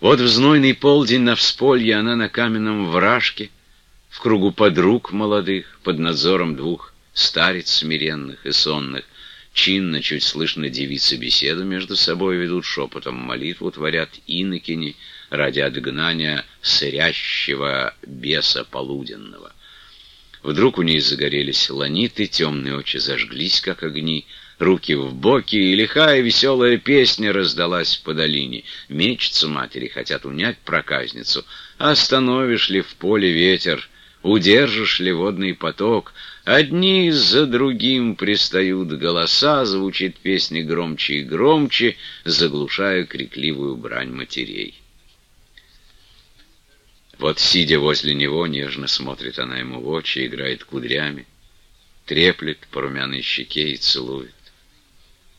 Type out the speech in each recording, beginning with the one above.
Вот в знойный полдень на всполье она на каменном вражке, в кругу подруг молодых, под надзором двух старец смиренных и сонных, чинно, чуть слышно девицы беседу между собой ведут, шепотом молитву творят инокини ради отгнания сырящего беса полуденного. Вдруг у ней загорелись ланиты, темные очи зажглись, как огни, руки в боки, и лихая веселая песня раздалась по долине. Мечутся матери, хотят унять проказницу. Остановишь ли в поле ветер, удержишь ли водный поток? Одни за другим пристают голоса, звучит песня громче и громче, заглушая крикливую брань матерей. Вот, сидя возле него, нежно смотрит она ему в очи, играет кудрями, треплет по румяной щеке и целует.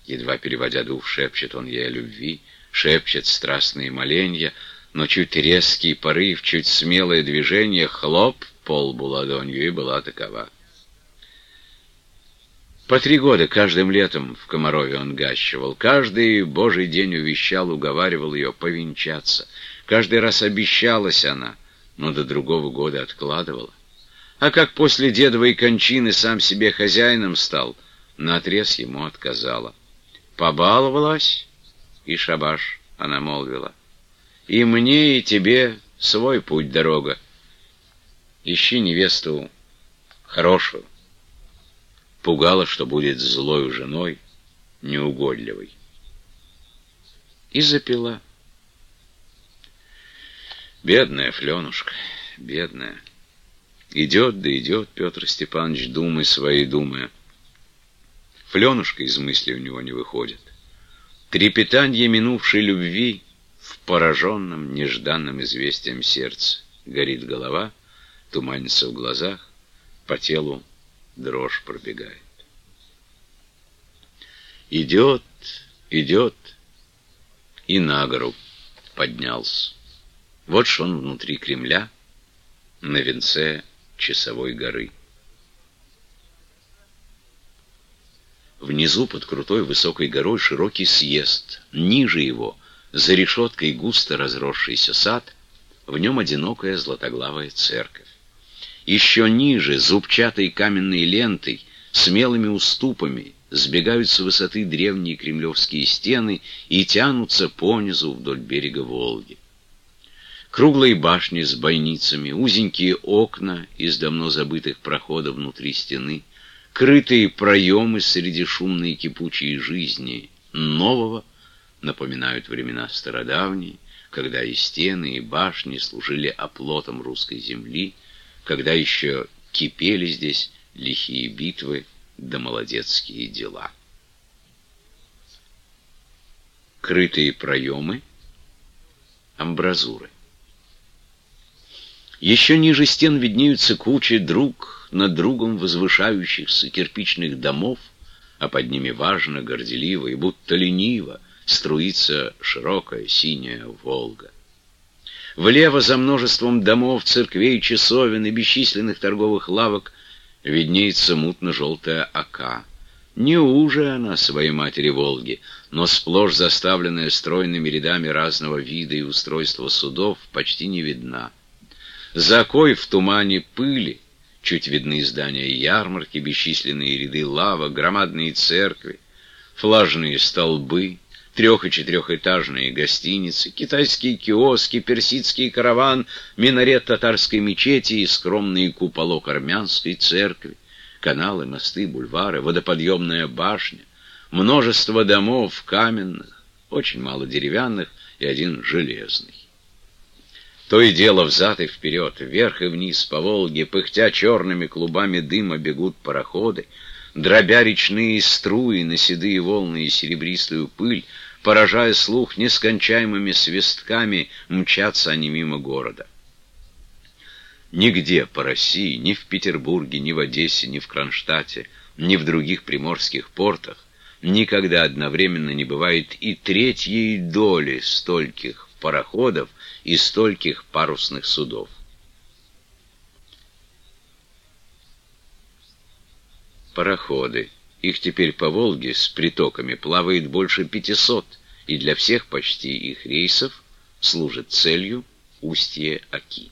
Едва переводя дух, шепчет он ей о любви, шепчет страстные моленья, но чуть резкий порыв, чуть смелое движение, хлоп по лбу ладонью, и была такова. По три года каждым летом в Комарове он гащивал, каждый божий день увещал, уговаривал ее повенчаться. Каждый раз обещалась она — но до другого года откладывала. А как после дедовой кончины сам себе хозяином стал, наотрез ему отказала. Побаловалась, и шабаш, она молвила. И мне, и тебе свой путь дорога. Ищи невесту хорошую. Пугала, что будет злой женой, неугодливой. И запила. Бедная Фленушка, бедная. Идет да идет Петр Степанович, думы свои думая. Фленушка из мысли у него не выходит. Трепетанье минувшей любви в пораженном, нежданным известием сердце. Горит голова, туманится в глазах, по телу дрожь пробегает. Идет, идет, и на гору поднялся. Вот что он внутри Кремля, на венце часовой горы. Внизу под крутой высокой горой широкий съезд. Ниже его, за решеткой густо разросшийся сад, в нем одинокая златоглавая церковь. Еще ниже, зубчатой каменной лентой, смелыми уступами, сбегают с высоты древние кремлевские стены и тянутся понизу вдоль берега Волги. Круглые башни с бойницами, узенькие окна из давно забытых проходов внутри стены, крытые проемы среди шумной и кипучей жизни нового напоминают времена стародавние, когда и стены, и башни служили оплотом русской земли, когда еще кипели здесь лихие битвы да молодецкие дела. Крытые проемы, амбразуры. Еще ниже стен виднеются кучи друг над другом возвышающихся кирпичных домов, а под ними важно, горделиво и будто лениво струится широкая синяя Волга. Влево за множеством домов, церквей, часовен и бесчисленных торговых лавок виднеется мутно-желтая ока. Не уже она своей матери Волги, но сплошь заставленная стройными рядами разного вида и устройства судов почти не видна. Закой в тумане пыли, чуть видны здания ярмарки, бесчисленные ряды лавок, громадные церкви, флажные столбы, трех- и четырехэтажные гостиницы, китайские киоски, персидский караван, минарет татарской мечети и скромные куполок армянской церкви, каналы, мосты, бульвары, водоподъемная башня, множество домов каменных, очень мало деревянных и один железный. То и дело взад и вперед, вверх и вниз по Волге, пыхтя черными клубами дыма бегут пароходы, дробя речные струи на седые волны и серебристую пыль, поражая слух нескончаемыми свистками, мчатся они мимо города. Нигде по России, ни в Петербурге, ни в Одессе, ни в Кронштадте, ни в других приморских портах никогда одновременно не бывает и третьей доли стольких пароходов, и стольких парусных судов. Пароходы. Их теперь по Волге с притоками плавает больше 500, и для всех почти их рейсов служит целью устье Оки.